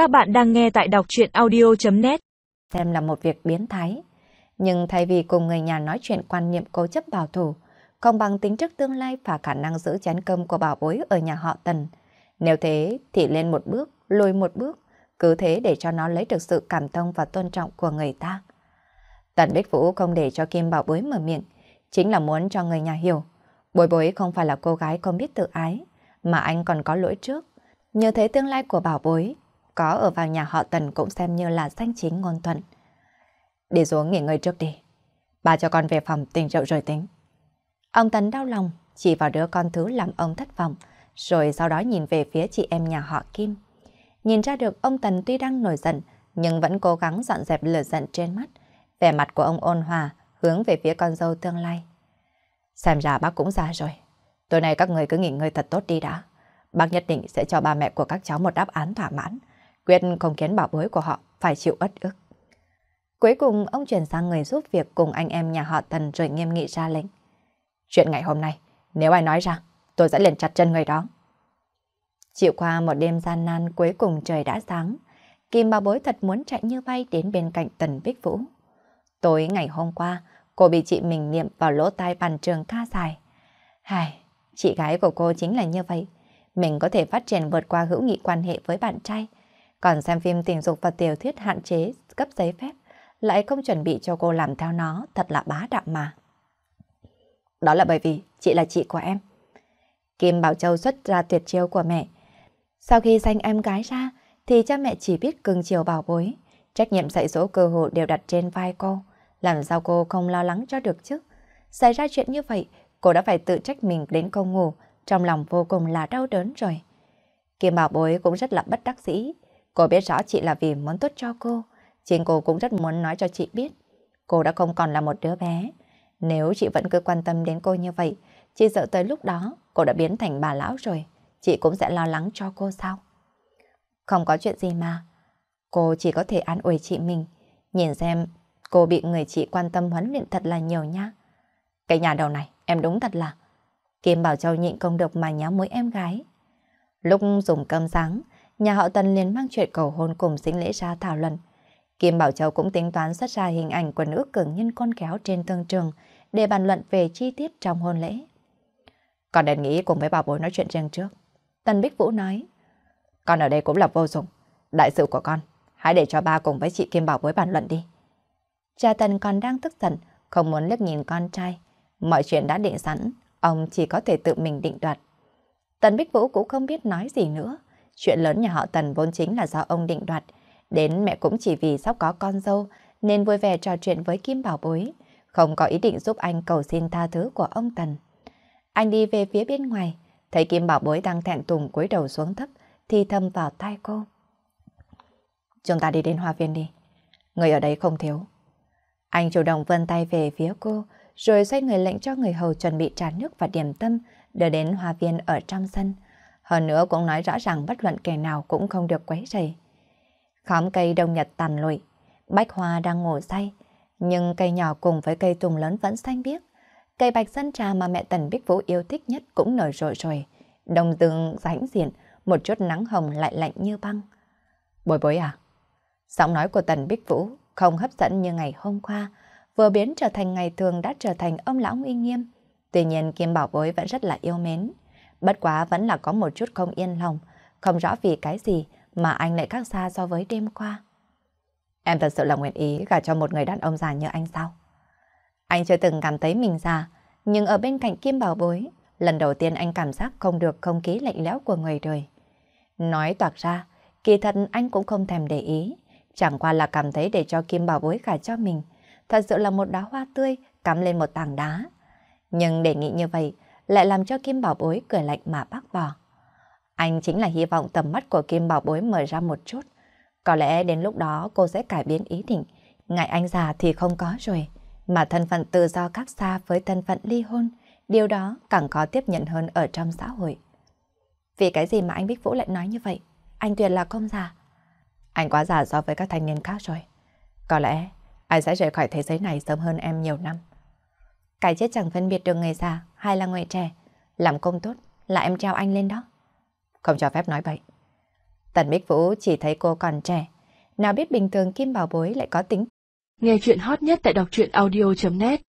Các bạn đang nghe tại đọc chuyện audio.net Xem là một việc biến thái. Nhưng thay vì cùng người nhà nói chuyện quan niệm cố chấp bảo thủ, không bằng tính trước tương lai và khả năng giữ chén cơm của bảo bối ở nhà họ Tần. Nếu thế thì lên một bước, lùi một bước, cứ thế để cho nó lấy được sự cảm thông và tôn trọng của người ta. Tần Bích Vũ không để cho Kim bảo bối mở miệng, chính là muốn cho người nhà hiểu. Bối bối không phải là cô gái không biết tự ái, mà anh còn có lỗi trước. Như thế tương lai của bảo bối, có ở vào nhà họ Tần cũng xem như là danh chính ngôn thuận. Đi xuống nghỉ ngơi trước đi. Bà cho con về phòng tình rượu rồi tính. Ông Tần đau lòng, chỉ vào đứa con thứ làm ông thất vọng, rồi sau đó nhìn về phía chị em nhà họ Kim. Nhìn ra được ông Tần tuy đang nổi giận, nhưng vẫn cố gắng dọn dẹp lửa giận trên mắt. Vẻ mặt của ông ôn hòa, hướng về phía con dâu tương lai. Xem ra bác cũng già rồi. Tối nay các người cứ nghỉ ngơi thật tốt đi đã. Bác nhất định sẽ cho ba mẹ của các cháu một đáp án thỏa mãn. Quyết không khiến bảo bối của họ phải chịu ất ức. Cuối cùng ông chuyển sang người giúp việc cùng anh em nhà họ Tần rồi nghiêm nghị ra lệnh. Chuyện ngày hôm nay, nếu ai nói ra, tôi sẽ liền chặt chân người đó. Chịu qua một đêm gian nan cuối cùng trời đã sáng. Kim bảo bối thật muốn chạy như bay đến bên cạnh Tần Bích Vũ. Tối ngày hôm qua, cô bị chị mình niệm vào lỗ tai bàn trường ca dài. Hài, chị gái của cô chính là như vậy. Mình có thể phát triển vượt qua hữu nghị quan hệ với bạn trai. Còn xem phim tình dục và tiểu thuyết hạn chế cấp giấy phép, lại không chuẩn bị cho cô làm theo nó, thật là bá đạo mà. Đó là bởi vì chị là chị của em. Kim Bảo Châu xuất ra tuyệt chiêu của mẹ. Sau khi sanh em gái ra, thì cha mẹ chỉ biết cưng chiều bảo bối. Trách nhiệm dạy dỗ cơ hội đều đặt trên vai cô. Làm sao cô không lo lắng cho được chứ? Xảy ra chuyện như vậy, cô đã phải tự trách mình đến không ngủ, trong lòng vô cùng là đau đớn rồi. Kim bảo bối cũng rất là bất đắc dĩ. Cô biết rõ chị là vì muốn tốt cho cô. Chính cô cũng rất muốn nói cho chị biết. Cô đã không còn là một đứa bé. Nếu chị vẫn cứ quan tâm đến cô như vậy, chị sợ tới lúc đó cô đã biến thành bà lão rồi. Chị cũng sẽ lo lắng cho cô sao? Không có chuyện gì mà. Cô chỉ có thể an ủi chị mình. Nhìn xem cô bị người chị quan tâm huấn luyện thật là nhiều nha. Cái nhà đầu này em đúng thật là. Kim Bảo Châu nhịn không được mà nháo mũi em gái. Lúc dùng cơm sáng, nhà họ Tần liền mang chuyện cầu hôn cùng sinh lễ ra thảo luận. Kim Bảo Châu cũng tính toán xuất ra hình ảnh của nữ cường nhân con kéo trên thương trường để bàn luận về chi tiết trong hôn lễ. Còn đền nghĩ cùng với bảo bối nói chuyện riêng trước. Tần Bích Vũ nói, con ở đây cũng là vô dụng. Đại sự của con, hãy để cho ba cùng với chị Kim Bảo bối bàn luận đi. Cha Tần còn đang tức giận, không muốn liếc nhìn con trai. Mọi chuyện đã định sẵn, ông chỉ có thể tự mình định đoạt. Tần Bích Vũ cũng không biết nói gì nữa. Chuyện lớn nhà họ Tần vốn chính là do ông định đoạt. Đến mẹ cũng chỉ vì sắp có con dâu nên vui vẻ trò chuyện với Kim Bảo Bối, không có ý định giúp anh cầu xin tha thứ của ông Tần. Anh đi về phía bên ngoài, thấy Kim Bảo Bối đang thẹn thùng cúi đầu xuống thấp, thì thầm vào tai cô. Chúng ta đi đến hoa viên đi, người ở đây không thiếu. Anh chủ động vươn tay về phía cô, rồi xoay người lệnh cho người hầu chuẩn bị trà nước và điểm tâm, đưa đến hoa viên ở trong sân. Hơn nữa cũng nói rõ ràng bất luận kẻ nào cũng không được quấy rầy. Khóm cây đông nhật tàn lụi, bách hoa đang ngủ say, nhưng cây nhỏ cùng với cây tùng lớn vẫn xanh biếc. Cây bạch sân trà mà mẹ Tần Bích Vũ yêu thích nhất cũng nở rộ rồi. Đồng dương rãnh diện, một chút nắng hồng lại lạnh như băng. Bồi bối à? Giọng nói của Tần Bích Vũ không hấp dẫn như ngày hôm qua, vừa biến trở thành ngày thường đã trở thành ông lão uy nghiêm. Tuy nhiên Kim Bảo Bối vẫn rất là yêu mến. Bất quá vẫn là có một chút không yên lòng, không rõ vì cái gì mà anh lại khác xa so với đêm qua. Em thật sự là nguyện ý gả cho một người đàn ông già như anh sao? Anh chưa từng cảm thấy mình già, nhưng ở bên cạnh Kim Bảo Bối, lần đầu tiên anh cảm giác không được không khí lạnh lẽo của người đời. Nói toạc ra, kỳ thật anh cũng không thèm để ý, chẳng qua là cảm thấy để cho Kim Bảo Bối gả cho mình, thật sự là một đóa hoa tươi cắm lên một tảng đá. Nhưng đề nghị như vậy, lại làm cho Kim Bảo Bối cười lạnh mà bác bỏ. Anh chính là hy vọng tầm mắt của Kim Bảo Bối mở ra một chút. Có lẽ đến lúc đó cô sẽ cải biến ý định. Ngại anh già thì không có rồi. Mà thân phận tự do khác xa với thân phận ly hôn, điều đó càng khó tiếp nhận hơn ở trong xã hội. Vì cái gì mà anh Bích Vũ lại nói như vậy? Anh tuyệt là không già. Anh quá già so với các thanh niên khác rồi. Có lẽ anh sẽ rời khỏi thế giới này sớm hơn em nhiều năm. Cái chết chẳng phân biệt được người già hay là người trẻ. Làm công tốt là em treo anh lên đó. Không cho phép nói bậy. Tần Bích Vũ chỉ thấy cô còn trẻ, nào biết bình thường Kim Bảo Bối lại có tính. Nghe chuyện hot nhất tại đọc truyện audio.net